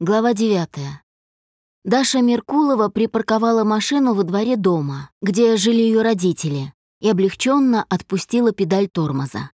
Глава 9. Даша Меркулова припарковала машину во дворе дома, где жили ее родители, и облегченно отпустила педаль тормоза.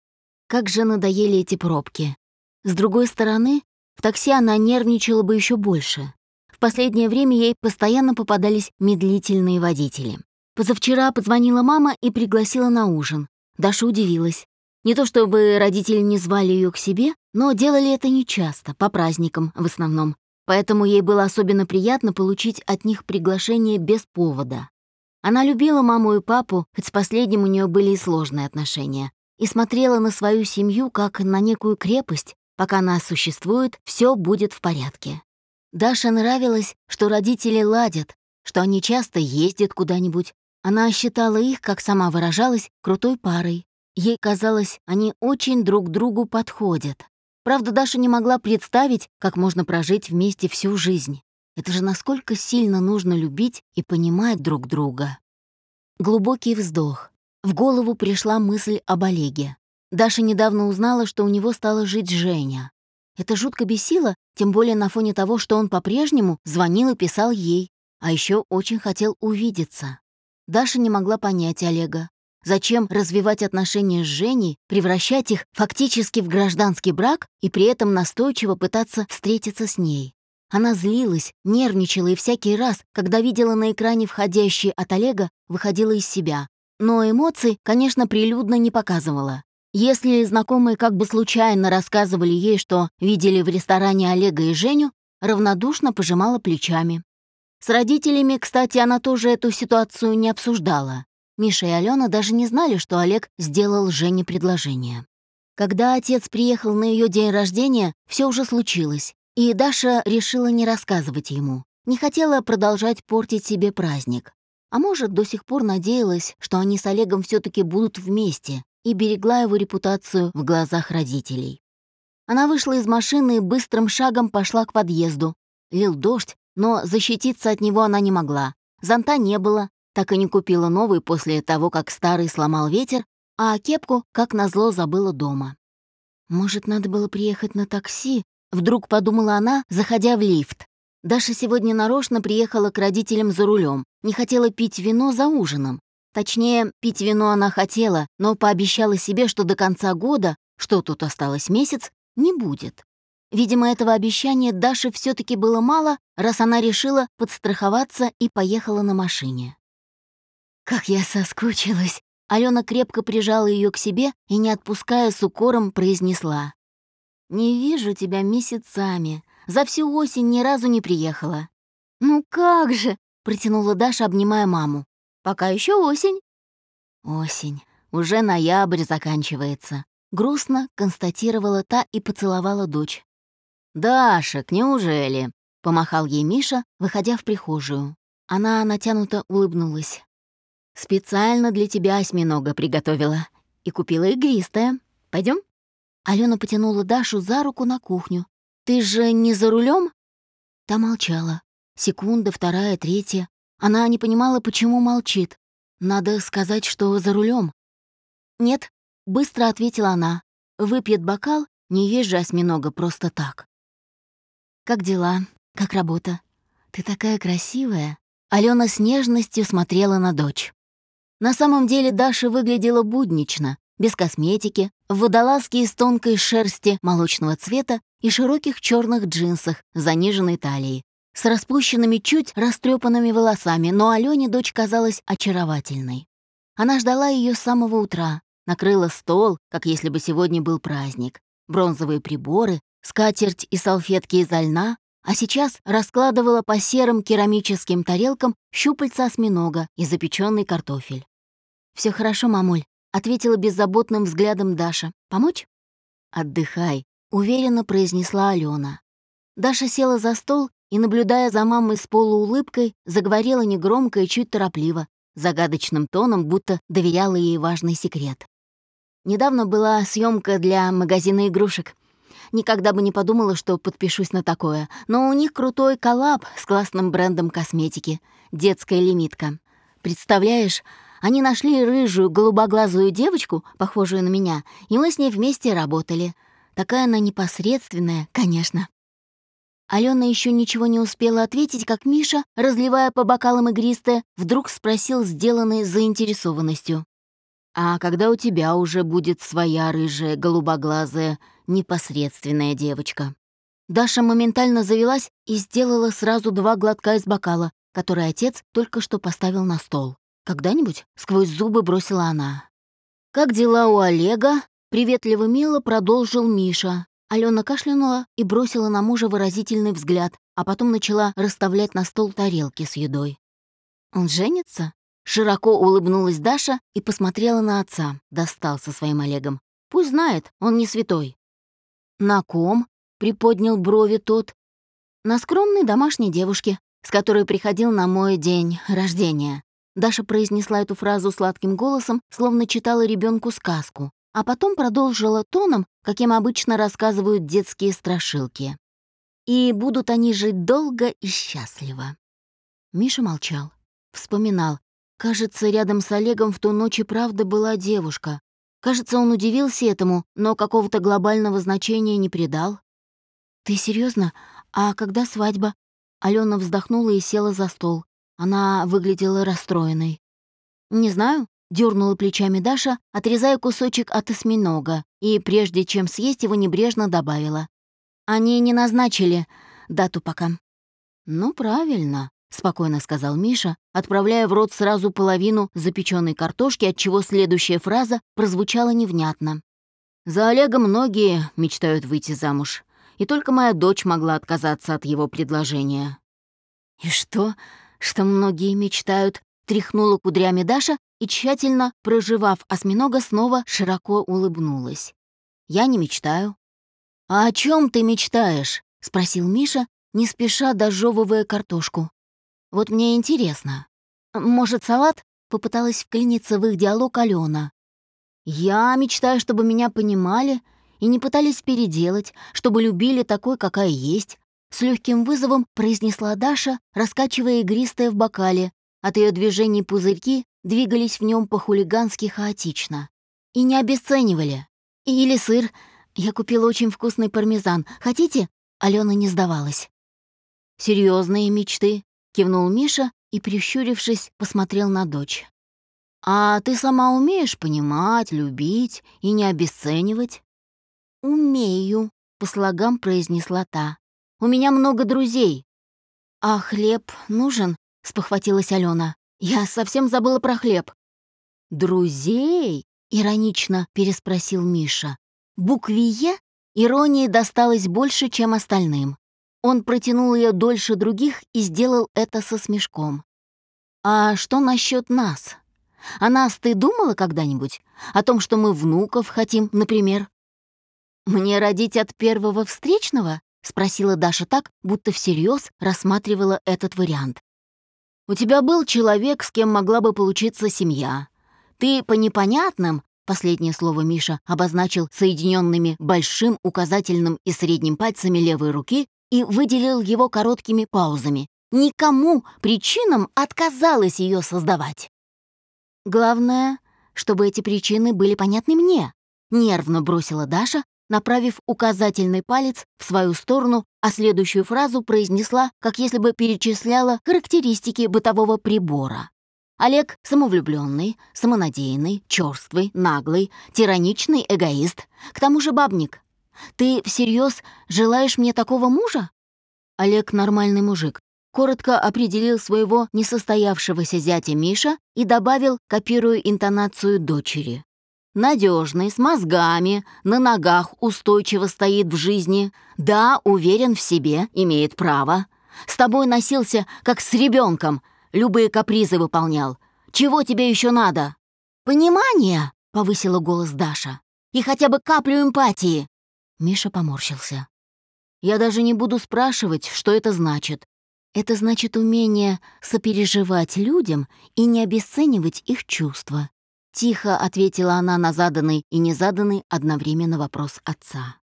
Как же надоели эти пробки. С другой стороны, в такси она нервничала бы еще больше. В последнее время ей постоянно попадались медлительные водители. Позавчера позвонила мама и пригласила на ужин. Даша удивилась. Не то чтобы родители не звали ее к себе, но делали это нечасто, по праздникам в основном. Поэтому ей было особенно приятно получить от них приглашение без повода. Она любила маму и папу, хоть с последним у нее были и сложные отношения, и смотрела на свою семью как на некую крепость, пока она существует, все будет в порядке. Даше нравилось, что родители ладят, что они часто ездят куда-нибудь. Она считала их, как сама выражалась, крутой парой. Ей казалось, они очень друг другу подходят. Правда, Даша не могла представить, как можно прожить вместе всю жизнь. Это же насколько сильно нужно любить и понимать друг друга. Глубокий вздох. В голову пришла мысль об Олеге. Даша недавно узнала, что у него стала жить Женя. Это жутко бесило, тем более на фоне того, что он по-прежнему звонил и писал ей, а еще очень хотел увидеться. Даша не могла понять Олега. Зачем развивать отношения с Женей, превращать их фактически в гражданский брак и при этом настойчиво пытаться встретиться с ней? Она злилась, нервничала и всякий раз, когда видела на экране входящий от Олега, выходила из себя. Но эмоций, конечно, прилюдно не показывала. Если знакомые как бы случайно рассказывали ей, что видели в ресторане Олега и Женю, равнодушно пожимала плечами. С родителями, кстати, она тоже эту ситуацию не обсуждала. Миша и Алена даже не знали, что Олег сделал Жене предложение. Когда отец приехал на ее день рождения, все уже случилось, и Даша решила не рассказывать ему. Не хотела продолжать портить себе праздник. А может, до сих пор надеялась, что они с Олегом все таки будут вместе, и берегла его репутацию в глазах родителей. Она вышла из машины и быстрым шагом пошла к подъезду. Лил дождь, но защититься от него она не могла. Зонта не было, так и не купила новый после того, как старый сломал ветер, а кепку, как назло, забыла дома. «Может, надо было приехать на такси?» — вдруг подумала она, заходя в лифт. Даша сегодня нарочно приехала к родителям за рулем, не хотела пить вино за ужином. Точнее, пить вино она хотела, но пообещала себе, что до конца года, что тут осталось месяц, не будет. Видимо, этого обещания Даше все таки было мало, раз она решила подстраховаться и поехала на машине. Как я соскучилась. Алена крепко прижала ее к себе и, не отпуская с укором, произнесла. «Не вижу тебя месяцами. За всю осень ни разу не приехала». «Ну как же!» — протянула Даша, обнимая маму. «Пока еще осень». «Осень. Уже ноябрь заканчивается», — грустно констатировала та и поцеловала дочь. «Дашек, неужели?» — помахал ей Миша, выходя в прихожую. Она натянуто улыбнулась. Специально для тебя осьминога приготовила. И купила игристое. Пойдем? Алена потянула Дашу за руку на кухню. Ты же не за рулем? Та молчала. Секунда, вторая, третья. Она не понимала, почему молчит. Надо сказать, что за рулем. Нет, быстро ответила она. Выпьет бокал, не есть же осьминога просто так. Как дела? Как работа? Ты такая красивая. Алена с нежностью смотрела на дочь. На самом деле Даша выглядела буднично, без косметики, в водолазке из тонкой шерсти молочного цвета и широких черных джинсах заниженной талией, с распущенными чуть растрепанными волосами, но Алене дочь казалась очаровательной. Она ждала ее с самого утра, накрыла стол, как если бы сегодня был праздник, бронзовые приборы, скатерть и салфетки из льна, а сейчас раскладывала по серым керамическим тарелкам щупальца осьминога и запеченный картофель. Все хорошо, мамуль», — ответила беззаботным взглядом Даша. «Помочь?» «Отдыхай», — уверенно произнесла Алена. Даша села за стол и, наблюдая за мамой с полуулыбкой, заговорила негромко и чуть торопливо, загадочным тоном, будто доверяла ей важный секрет. Недавно была съемка для магазина игрушек. Никогда бы не подумала, что подпишусь на такое, но у них крутой коллаб с классным брендом косметики, детская лимитка. Представляешь, они нашли рыжую голубоглазую девочку, похожую на меня, и мы с ней вместе работали. Такая она непосредственная, конечно. Алена еще ничего не успела ответить, как Миша, разливая по бокалам игристое, вдруг спросил, сделанный заинтересованностью. «А когда у тебя уже будет своя рыжая, голубоглазая, непосредственная девочка?» Даша моментально завелась и сделала сразу два глотка из бокала, который отец только что поставил на стол. «Когда-нибудь?» — сквозь зубы бросила она. «Как дела у Олега?» — приветливо мило продолжил Миша, Алена кашлянула и бросила на мужа выразительный взгляд, а потом начала расставлять на стол тарелки с едой. «Он женится?» Широко улыбнулась Даша и посмотрела на отца, достал со своим Олегом. «Пусть знает, он не святой». «На ком?» — приподнял брови тот. «На скромной домашней девушке, с которой приходил на мой день рождения». Даша произнесла эту фразу сладким голосом, словно читала ребенку сказку, а потом продолжила тоном, каким обычно рассказывают детские страшилки. И будут они жить долго и счастливо. Миша молчал, вспоминал. Кажется, рядом с Олегом в ту ночь и правда была девушка. Кажется, он удивился этому, но какого-то глобального значения не придал. «Ты серьезно? А когда свадьба?» Алена вздохнула и села за стол. Она выглядела расстроенной. «Не знаю дернула плечами Даша, отрезая кусочек от осьминога, и прежде чем съесть его, небрежно добавила. «Они не назначили дату пока». «Ну, правильно», — спокойно сказал Миша, отправляя в рот сразу половину запеченной картошки, отчего следующая фраза прозвучала невнятно. «За Олега многие мечтают выйти замуж, и только моя дочь могла отказаться от его предложения». «И что? Что многие мечтают?» — тряхнула кудрями Даша и, тщательно проживав осьминога, снова широко улыбнулась. «Я не мечтаю». «А о чем ты мечтаешь?» — спросил Миша, не спеша дожевывая картошку. «Вот мне интересно. Может, салат?» — попыталась вклиниться в их диалог Алена. «Я мечтаю, чтобы меня понимали и не пытались переделать, чтобы любили такой, какая есть», — с легким вызовом произнесла Даша, раскачивая игристое в бокале. От ее движений пузырьки двигались в нем по-хулигански хаотично. И не обесценивали. Или сыр. Я купила очень вкусный пармезан. Хотите? Алена не сдавалась. Серьезные мечты, кивнул Миша и, прищурившись, посмотрел на дочь. «А ты сама умеешь понимать, любить и не обесценивать?» «Умею», — по слогам произнесла та. «У меня много друзей». «А хлеб нужен?» — спохватилась Алена. Я совсем забыла про хлеб. «Друзей?» — иронично переспросил Миша. Букве «Е» иронии досталось больше, чем остальным. Он протянул ее дольше других и сделал это со смешком. «А что насчет нас? О нас ты думала когда-нибудь? О том, что мы внуков хотим, например?» «Мне родить от первого встречного?» — спросила Даша так, будто всерьез рассматривала этот вариант. У тебя был человек, с кем могла бы получиться семья. Ты по непонятным, последнее слово Миша обозначил соединенными большим, указательным и средним пальцами левой руки и выделил его короткими паузами. Никому причинам отказалась ее создавать. Главное, чтобы эти причины были понятны мне, нервно бросила Даша, направив указательный палец в свою сторону, а следующую фразу произнесла, как если бы перечисляла характеристики бытового прибора. Олег — самовлюбленный, самонадеянный, черствый, наглый, тираничный эгоист, к тому же бабник. Ты всерьез желаешь мне такого мужа? Олег — нормальный мужик. Коротко определил своего несостоявшегося зятя Миша и добавил, копируя интонацию дочери. Надежный, с мозгами, на ногах устойчиво стоит в жизни. Да, уверен в себе, имеет право. С тобой носился, как с ребенком, любые капризы выполнял. Чего тебе еще надо? Понимание, повысила голос Даша. И хотя бы каплю эмпатии. Миша поморщился. Я даже не буду спрашивать, что это значит. Это значит умение сопереживать людям и не обесценивать их чувства. Тихо ответила она на заданный и незаданный одновременно вопрос отца.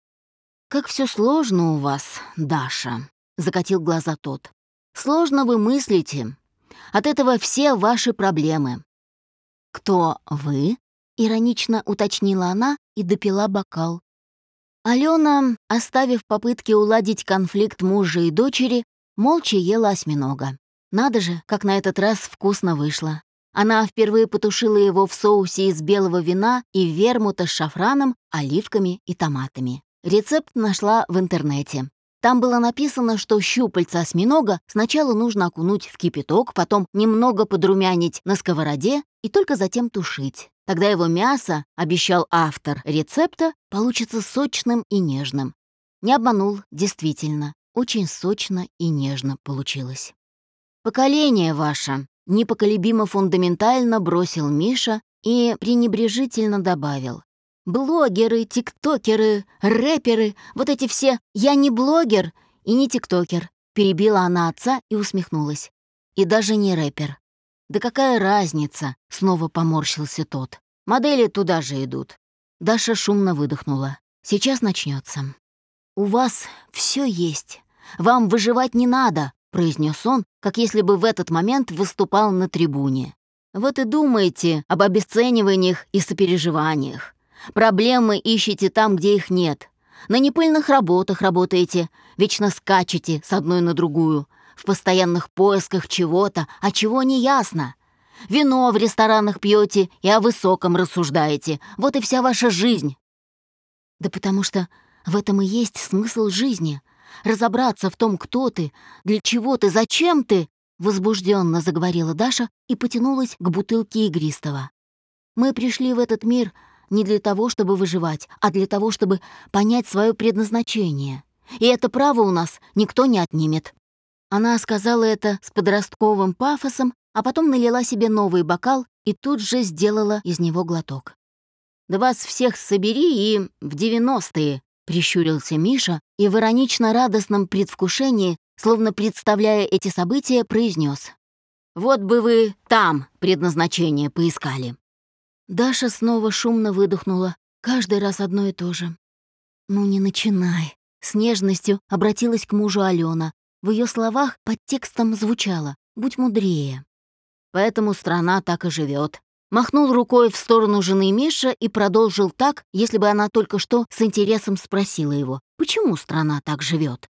«Как все сложно у вас, Даша», — закатил глаза тот. «Сложно вы мыслите. От этого все ваши проблемы». «Кто вы?» — иронично уточнила она и допила бокал. Алена, оставив попытки уладить конфликт мужа и дочери, молча ела осьминога. Надо же, как на этот раз вкусно вышло. Она впервые потушила его в соусе из белого вина и вермута с шафраном, оливками и томатами. Рецепт нашла в интернете. Там было написано, что щупальца осьминога сначала нужно окунуть в кипяток, потом немного подрумянить на сковороде и только затем тушить. Тогда его мясо, обещал автор рецепта, получится сочным и нежным. Не обманул, действительно, очень сочно и нежно получилось. «Поколение ваше», — непоколебимо фундаментально бросил Миша и пренебрежительно добавил. Блогеры, тиктокеры, рэперы, вот эти все «я не блогер» и не тиктокер», перебила она отца и усмехнулась. И даже не рэпер. «Да какая разница?» — снова поморщился тот. «Модели туда же идут». Даша шумно выдохнула. «Сейчас начнется. «У вас все есть. Вам выживать не надо», — произнес он, как если бы в этот момент выступал на трибуне. «Вот и думаете об обесцениваниях и сопереживаниях. Проблемы ищете там, где их нет. На непыльных работах работаете, вечно скачете с одной на другую, в постоянных поисках чего-то, а чего не ясно. Вино в ресторанах пьете и о высоком рассуждаете. Вот и вся ваша жизнь. Да потому что в этом и есть смысл жизни. Разобраться в том, кто ты, для чего ты, зачем ты, возбужденно заговорила Даша и потянулась к бутылке игристого. Мы пришли в этот мир — не для того, чтобы выживать, а для того, чтобы понять свое предназначение. И это право у нас никто не отнимет». Она сказала это с подростковым пафосом, а потом налила себе новый бокал и тут же сделала из него глоток. «Да вас всех собери и в девяностые», — прищурился Миша и в иронично-радостном предвкушении, словно представляя эти события, произнес: «Вот бы вы там предназначение поискали». Даша снова шумно выдохнула, каждый раз одно и то же. «Ну не начинай!» С нежностью обратилась к мужу Алена. В ее словах под текстом звучало «Будь мудрее». Поэтому страна так и живет. Махнул рукой в сторону жены Миша и продолжил так, если бы она только что с интересом спросила его, почему страна так живет.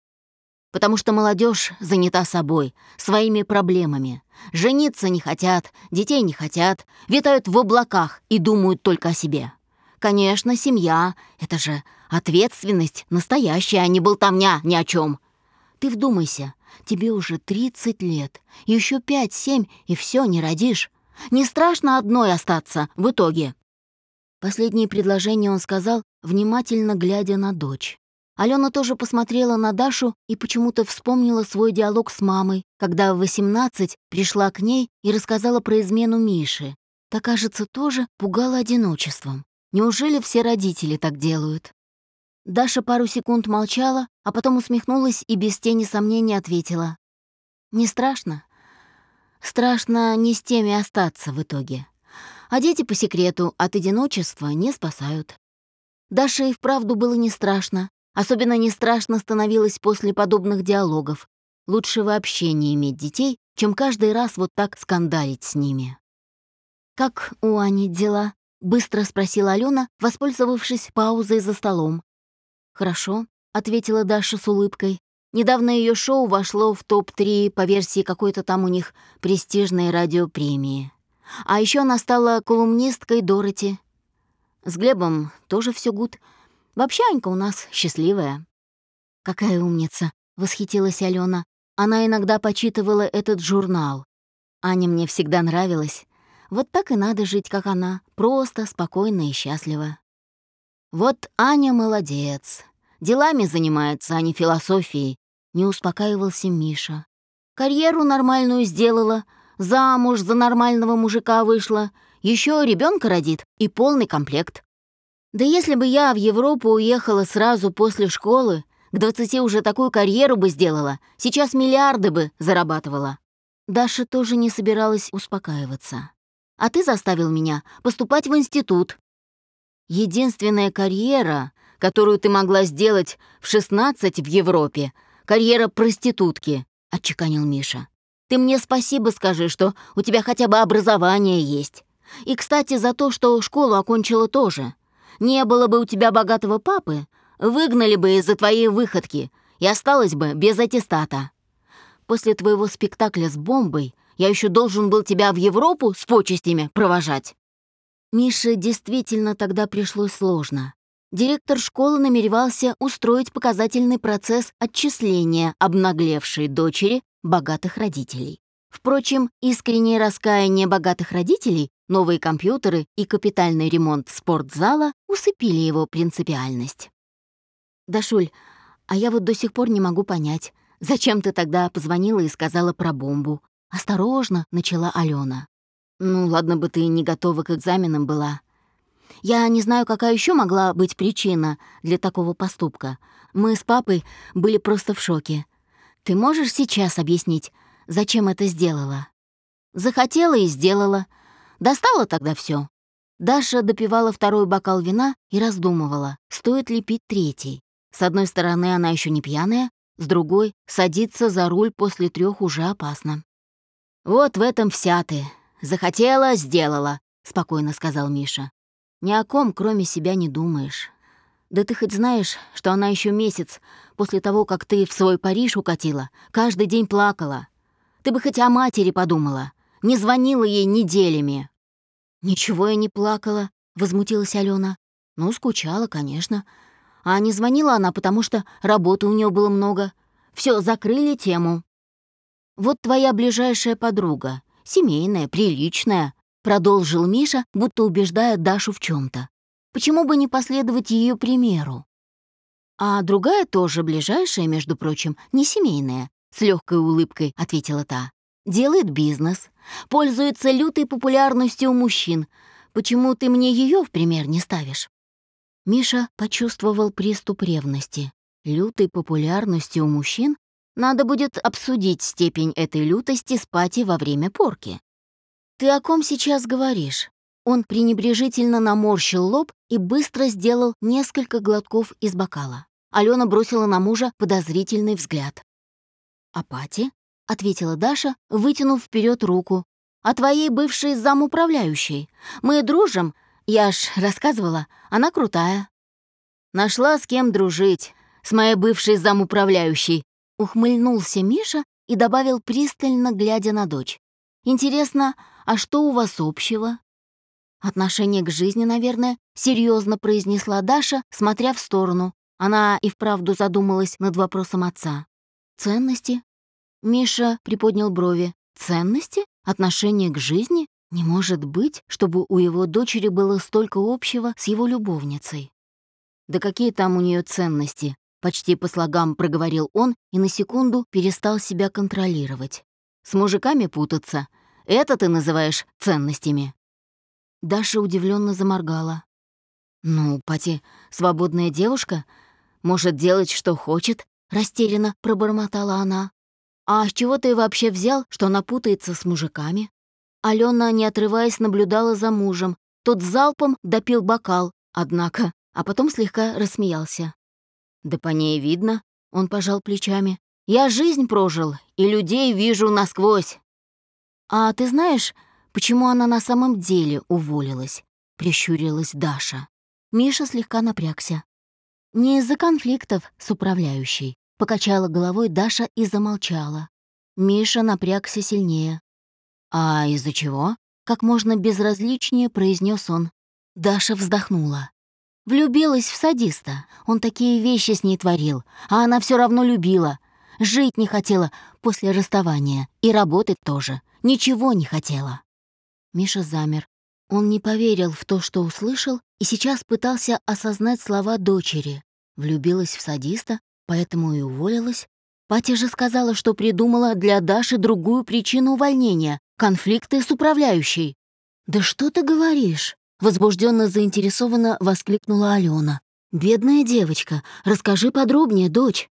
Потому что молодежь занята собой, своими проблемами. Жениться не хотят, детей не хотят, витают в облаках и думают только о себе. Конечно, семья — это же ответственность настоящая, а не болтовня ни о чем. Ты вдумайся, тебе уже 30 лет, еще 5-7, и все не родишь. Не страшно одной остаться в итоге. Последнее предложение он сказал, внимательно глядя на дочь. Алена тоже посмотрела на Дашу и почему-то вспомнила свой диалог с мамой, когда в 18 пришла к ней и рассказала про измену Миши. Та, кажется, тоже пугала одиночеством. Неужели все родители так делают? Даша пару секунд молчала, а потом усмехнулась и без тени сомнения ответила. «Не страшно? Страшно не с теми остаться в итоге. А дети по секрету от одиночества не спасают». Даше и вправду было не страшно, Особенно не страшно становилось после подобных диалогов. Лучше вообще не иметь детей, чем каждый раз вот так скандалить с ними. «Как у Ани дела?» — быстро спросила Алена, воспользовавшись паузой за столом. «Хорошо», — ответила Даша с улыбкой. Недавно ее шоу вошло в топ-3 по версии какой-то там у них престижной радиопремии. А еще она стала колумнисткой Дороти. С Глебом тоже все гуд — Вообще Анька у нас счастливая». «Какая умница!» — восхитилась Алена. Она иногда почитывала этот журнал. Аня мне всегда нравилась. Вот так и надо жить, как она, просто, спокойно и счастливо. Вот Аня молодец. Делами занимается, а не философией. Не успокаивался Миша. Карьеру нормальную сделала, замуж за нормального мужика вышла, еще ребенка родит и полный комплект. Да если бы я в Европу уехала сразу после школы, к двадцати уже такую карьеру бы сделала, сейчас миллиарды бы зарабатывала. Даша тоже не собиралась успокаиваться. А ты заставил меня поступать в институт. Единственная карьера, которую ты могла сделать в 16 в Европе, карьера проститутки, отчеканил Миша. Ты мне спасибо скажи, что у тебя хотя бы образование есть. И, кстати, за то, что школу окончила тоже. Не было бы у тебя богатого папы, выгнали бы из-за твоей выходки и осталась бы без аттестата. После твоего спектакля с бомбой я еще должен был тебя в Европу с почестями провожать». Мише действительно тогда пришлось сложно. Директор школы намеревался устроить показательный процесс отчисления обнаглевшей дочери богатых родителей. Впрочем, искреннее раскаяние богатых родителей, новые компьютеры и капитальный ремонт спортзала усыпили его принципиальность. «Дашуль, а я вот до сих пор не могу понять, зачем ты тогда позвонила и сказала про бомбу?» «Осторожно», — начала Алена. «Ну, ладно бы ты не готова к экзаменам была. Я не знаю, какая еще могла быть причина для такого поступка. Мы с папой были просто в шоке. Ты можешь сейчас объяснить, зачем это сделала?» «Захотела и сделала. Достала тогда все. Даша допивала второй бокал вина и раздумывала, стоит ли пить третий. С одной стороны, она еще не пьяная, с другой — садиться за руль после трех уже опасно. «Вот в этом вся ты. Захотела — сделала», — спокойно сказал Миша. «Ни о ком, кроме себя, не думаешь. Да ты хоть знаешь, что она еще месяц после того, как ты в свой Париж укатила, каждый день плакала. Ты бы хоть о матери подумала, не звонила ей неделями». «Ничего я не плакала», — возмутилась Алена. «Ну, скучала, конечно. А не звонила она, потому что работы у нее было много. Все, закрыли тему». «Вот твоя ближайшая подруга, семейная, приличная», — продолжил Миша, будто убеждая Дашу в чем то Почему бы не последовать ее примеру? А другая тоже ближайшая, между прочим, не семейная, с легкой улыбкой ответила та. Делает бизнес, пользуется лютой популярностью у мужчин. Почему ты мне ее в пример не ставишь? Миша почувствовал приступ ревности. Лютой популярностью у мужчин надо будет обсудить степень этой лютости с во время порки. «Ты о ком сейчас говоришь?» Он пренебрежительно наморщил лоб и быстро сделал несколько глотков из бокала. Алена бросила на мужа подозрительный взгляд. «А Пати?» — ответила Даша, вытянув вперед руку. «А твоей бывшей замуправляющей. Мы дружим, я ж рассказывала, она крутая». «Нашла с кем дружить, с моей бывшей замуправляющей», Ухмыльнулся Миша и добавил, пристально глядя на дочь. «Интересно, а что у вас общего?» «Отношение к жизни, наверное», — серьезно произнесла Даша, смотря в сторону. Она и вправду задумалась над вопросом отца. «Ценности?» Миша приподнял брови. «Ценности? Отношение к жизни? Не может быть, чтобы у его дочери было столько общего с его любовницей». «Да какие там у нее ценности?» Почти по слогам проговорил он и на секунду перестал себя контролировать. «С мужиками путаться? Это ты называешь ценностями?» Даша удивленно заморгала. «Ну, Пати, свободная девушка, может делать, что хочет», — растерянно пробормотала она. «А с чего ты вообще взял, что она путается с мужиками?» Алена, не отрываясь, наблюдала за мужем. Тот залпом допил бокал, однако, а потом слегка рассмеялся. «Да по ней видно», — он пожал плечами. «Я жизнь прожил, и людей вижу насквозь». «А ты знаешь, почему она на самом деле уволилась?» — прищурилась Даша. Миша слегка напрягся. «Не из-за конфликтов с управляющей», — покачала головой Даша и замолчала. Миша напрягся сильнее. «А из-за чего?» — как можно безразличнее произнес он. Даша вздохнула. Влюбилась в садиста. Он такие вещи с ней творил, а она все равно любила. Жить не хотела после расставания. И работать тоже. Ничего не хотела. Миша замер. Он не поверил в то, что услышал, и сейчас пытался осознать слова дочери. Влюбилась в садиста, поэтому и уволилась. Патя же сказала, что придумала для Даши другую причину увольнения — конфликты с управляющей. «Да что ты говоришь?» Возбужденно заинтересованно воскликнула Алена. «Бедная девочка, расскажи подробнее, дочь».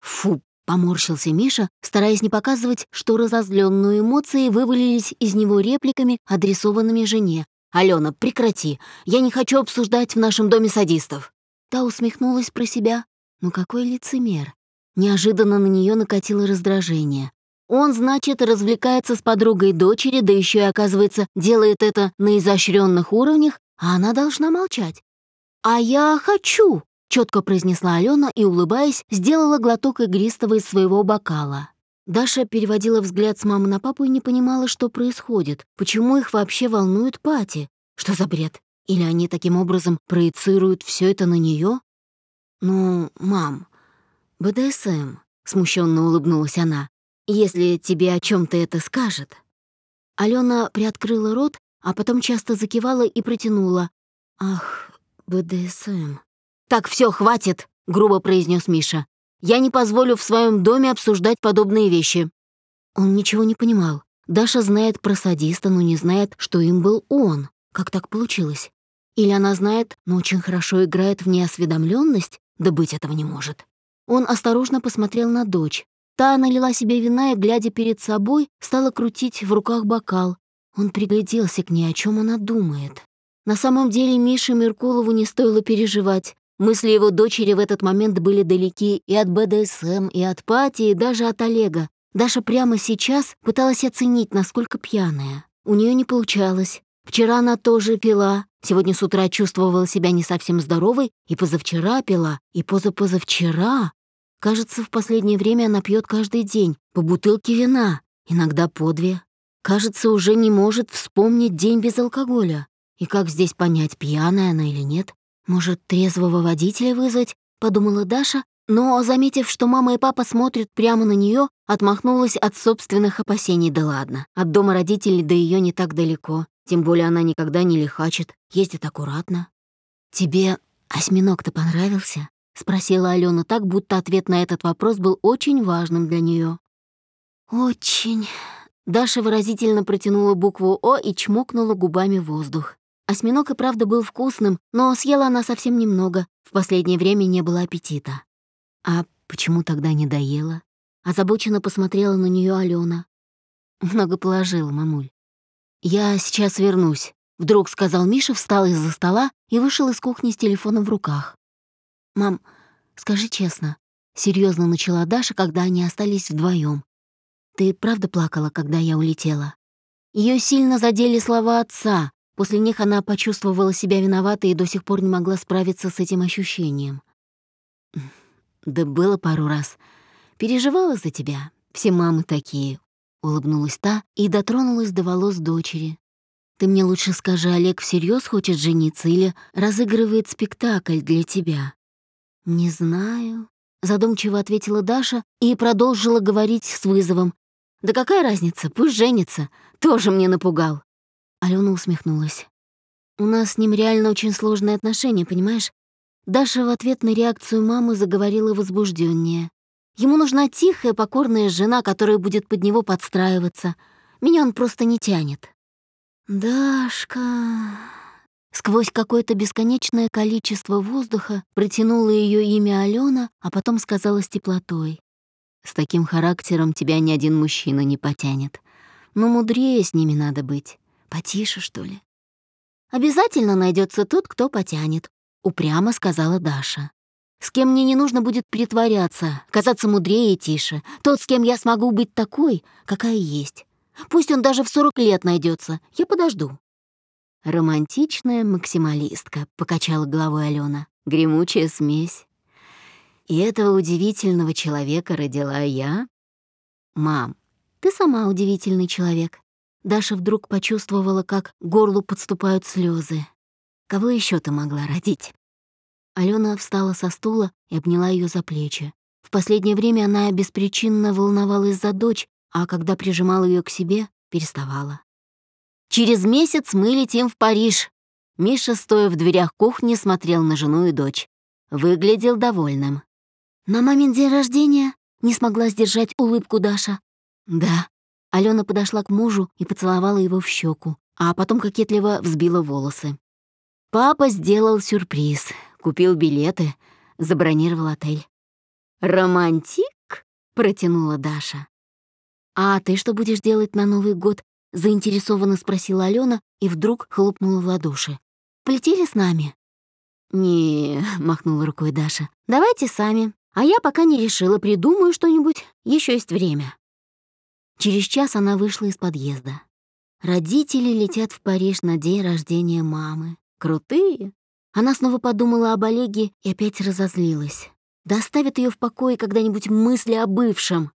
«Фу!» — поморщился Миша, стараясь не показывать, что разозленные эмоции вывалились из него репликами, адресованными жене. «Алена, прекрати! Я не хочу обсуждать в нашем доме садистов!» Та усмехнулась про себя. «Ну какой лицемер!» Неожиданно на нее накатило раздражение. Он, значит, развлекается с подругой дочери, да еще и, оказывается, делает это на изощренных уровнях, а она должна молчать. «А я хочу!» — четко произнесла Алена и, улыбаясь, сделала глоток игристого из своего бокала. Даша переводила взгляд с мамы на папу и не понимала, что происходит, почему их вообще волнует пати. Что за бред? Или они таким образом проецируют все это на нее? «Ну, мам, БДСМ», — смущенно улыбнулась она, «если тебе о чем то это скажет». Алена приоткрыла рот, а потом часто закивала и протянула. «Ах, БДСМ». «Так, все, хватит!» — грубо произнес Миша. «Я не позволю в своем доме обсуждать подобные вещи». Он ничего не понимал. Даша знает про садиста, но не знает, что им был он. Как так получилось? Или она знает, но очень хорошо играет в неосведомленность? Да быть этого не может. Он осторожно посмотрел на дочь. Та налила себе вина и, глядя перед собой, стала крутить в руках бокал. Он пригляделся к ней, о чем она думает. На самом деле Мише Меркулову не стоило переживать. Мысли его дочери в этот момент были далеки и от БДСМ, и от Пати, и даже от Олега. Даша прямо сейчас пыталась оценить, насколько пьяная. У нее не получалось. Вчера она тоже пила, сегодня с утра чувствовала себя не совсем здоровой, и позавчера пила, и позапозавчера. Кажется, в последнее время она пьет каждый день, по бутылке вина, иногда по две. Кажется, уже не может вспомнить день без алкоголя. И как здесь понять, пьяная она или нет? Может, трезвого водителя вызвать? Подумала Даша, но, заметив, что мама и папа смотрят прямо на нее, отмахнулась от собственных опасений. Да ладно, от дома родителей до ее не так далеко. Тем более она никогда не лихачит, ездит аккуратно. «Тебе осьминог-то понравился?» — спросила Алена так, будто ответ на этот вопрос был очень важным для нее. «Очень». Даша выразительно протянула букву «О» и чмокнула губами воздух. Осьминог и правда был вкусным, но съела она совсем немного. В последнее время не было аппетита. А почему тогда не доела? Озабоченно посмотрела на нее Алена. Много положила, мамуль. Я сейчас вернусь. Вдруг сказал Миша, встал из-за стола и вышел из кухни с телефоном в руках. «Мам, скажи честно», — серьезно начала Даша, когда они остались вдвоем. «Ты правда плакала, когда я улетела?» Ее сильно задели слова отца, После них она почувствовала себя виноватой и до сих пор не могла справиться с этим ощущением. «Да было пару раз. Переживала за тебя. Все мамы такие», — улыбнулась та и дотронулась до волос дочери. «Ты мне лучше скажи, Олег всерьез хочет жениться или разыгрывает спектакль для тебя?» «Не знаю», — задумчиво ответила Даша и продолжила говорить с вызовом. «Да какая разница, пусть женится. Тоже мне напугал». Алена усмехнулась. «У нас с ним реально очень сложные отношения, понимаешь? Даша в ответ на реакцию мамы заговорила возбужденнее. Ему нужна тихая, покорная жена, которая будет под него подстраиваться. Меня он просто не тянет». «Дашка...» Сквозь какое-то бесконечное количество воздуха протянула ее имя Алена, а потом сказала с теплотой. «С таким характером тебя ни один мужчина не потянет. Но мудрее с ними надо быть. Потише, что ли? Обязательно найдется тот, кто потянет, упрямо сказала Даша. С кем мне не нужно будет притворяться, казаться мудрее и тише. Тот, с кем я смогу быть такой, какая есть. Пусть он даже в 40 лет найдется, я подожду. Романтичная максималистка, покачала головой Алена. Гремучая смесь. И этого удивительного человека родила я. Мам, ты сама удивительный человек. Даша вдруг почувствовала, как к горлу подступают слезы. Кого еще ты могла родить? Алена встала со стула и обняла ее за плечи. В последнее время она беспричинно волновалась за дочь, а когда прижимала ее к себе, переставала. «Через месяц мы летим в Париж!» Миша, стоя в дверях кухни, смотрел на жену и дочь. Выглядел довольным. «На мамин день рождения?» — не смогла сдержать улыбку Даша. «Да», Алена подошла к мужу и поцеловала его в щеку, а потом кокетливо взбила волосы. Папа сделал сюрприз, купил билеты, забронировал отель. «Романтик?» — протянула Даша. «А ты что будешь делать на Новый год?» — заинтересованно спросила Алена и вдруг хлопнула в ладоши. «Полетели с нами?» «Не», — махнула рукой Даша, — «давайте сами. А я пока не решила, придумаю что-нибудь, еще есть время». Через час она вышла из подъезда. Родители летят в Париж на день рождения мамы. Крутые. Она снова подумала об Олеге и опять разозлилась. Доставит ее в покое когда-нибудь мысли о бывшем.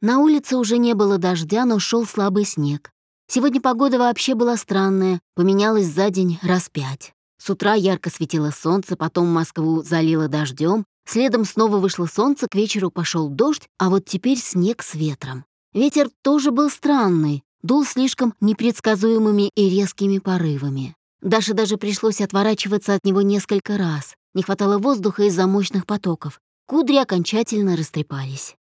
На улице уже не было дождя, но шел слабый снег. Сегодня погода вообще была странная, поменялась за день раз пять. С утра ярко светило солнце, потом Москву залило дождем, следом снова вышло солнце, к вечеру пошел дождь, а вот теперь снег с ветром. Ветер тоже был странный, дул слишком непредсказуемыми и резкими порывами. Даше даже пришлось отворачиваться от него несколько раз. Не хватало воздуха из-за мощных потоков. Кудри окончательно растрепались.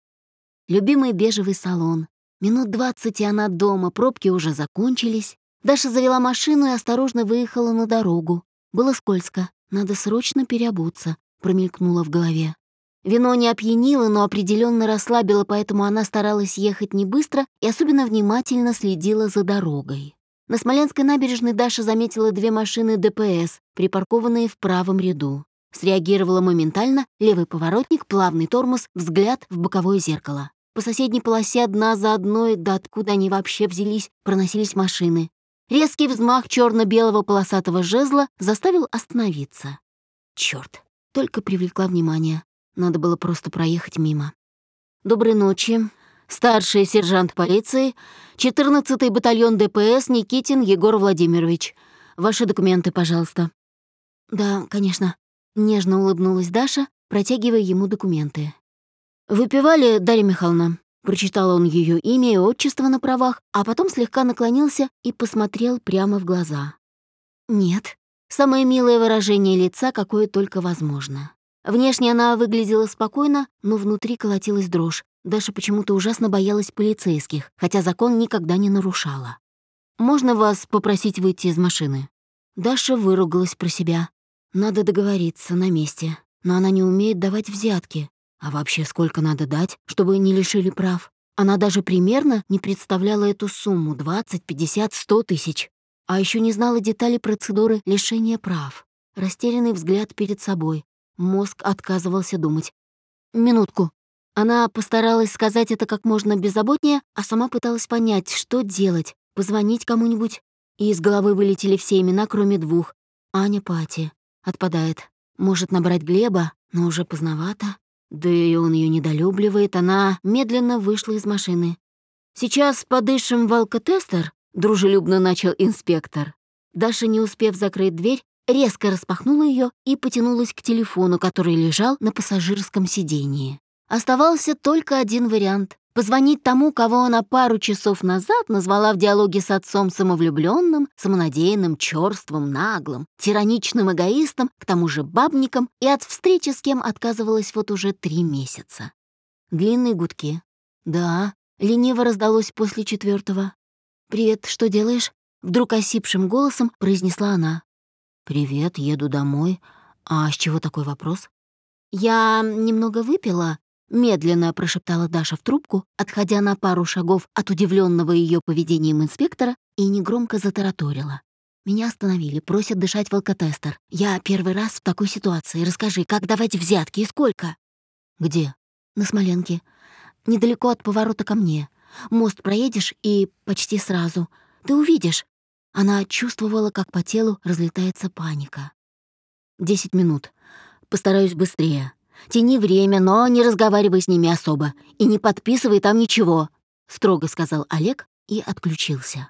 Любимый бежевый салон. Минут двадцать, и она дома, пробки уже закончились. Даша завела машину и осторожно выехала на дорогу. Было скользко, надо срочно переобуться, промелькнуло в голове. Вино не опьянило, но определенно расслабило, поэтому она старалась ехать не быстро и особенно внимательно следила за дорогой. На Смоленской набережной Даша заметила две машины ДПС, припаркованные в правом ряду. Среагировала моментально, левый поворотник, плавный тормоз, взгляд в боковое зеркало. По соседней полосе одна за одной, да откуда они вообще взялись, проносились машины. Резкий взмах черно белого полосатого жезла заставил остановиться. Черт, только привлекла внимание. Надо было просто проехать мимо. «Доброй ночи. Старший сержант полиции, 14-й батальон ДПС Никитин Егор Владимирович. Ваши документы, пожалуйста». «Да, конечно», — нежно улыбнулась Даша, протягивая ему документы. «Выпивали, Дарья Михайловна?» Прочитал он ее имя и отчество на правах, а потом слегка наклонился и посмотрел прямо в глаза. «Нет». Самое милое выражение лица, какое только возможно. Внешне она выглядела спокойно, но внутри колотилась дрожь. Даша почему-то ужасно боялась полицейских, хотя закон никогда не нарушала. «Можно вас попросить выйти из машины?» Даша выругалась про себя. «Надо договориться на месте, но она не умеет давать взятки. А вообще сколько надо дать, чтобы не лишили прав? Она даже примерно не представляла эту сумму — 20, 50, 100 тысяч. А еще не знала детали процедуры лишения прав. Растерянный взгляд перед собой. Мозг отказывался думать. «Минутку», она постаралась сказать это как можно беззаботнее, а сама пыталась понять, что делать, позвонить кому-нибудь. И из головы вылетели все имена, кроме двух. Аня Пати. Отпадает. Может набрать Глеба, но уже поздновато. Да и он ее недолюбливает, она медленно вышла из машины. «Сейчас подышим в алкотестер», — дружелюбно начал инспектор. Даша, не успев закрыть дверь, резко распахнула ее и потянулась к телефону, который лежал на пассажирском сидении. Оставался только один вариант — позвонить тому, кого она пару часов назад назвала в диалоге с отцом самовлюбленным, самонадеянным, черствым, наглым, тираничным эгоистом, к тому же бабником, и от встречи с кем отказывалась вот уже три месяца. Длинные гудки. «Да», — лениво раздалось после четвертого. «Привет, что делаешь?» — вдруг осипшим голосом произнесла она. «Привет, еду домой. А с чего такой вопрос?» «Я немного выпила», Медленно прошептала Даша в трубку, отходя на пару шагов от удивленного ее поведением инспектора и негромко затараторила. Меня остановили, просят дышать в алкотестер. Я первый раз в такой ситуации. Расскажи, как давать взятки и сколько? Где? На Смоленке. Недалеко от поворота ко мне. Мост проедешь и почти сразу. Ты увидишь. Она чувствовала, как по телу разлетается паника. Десять минут. Постараюсь быстрее. Тяни время, но не разговаривай с ними особо и не подписывай там ничего», — строго сказал Олег и отключился.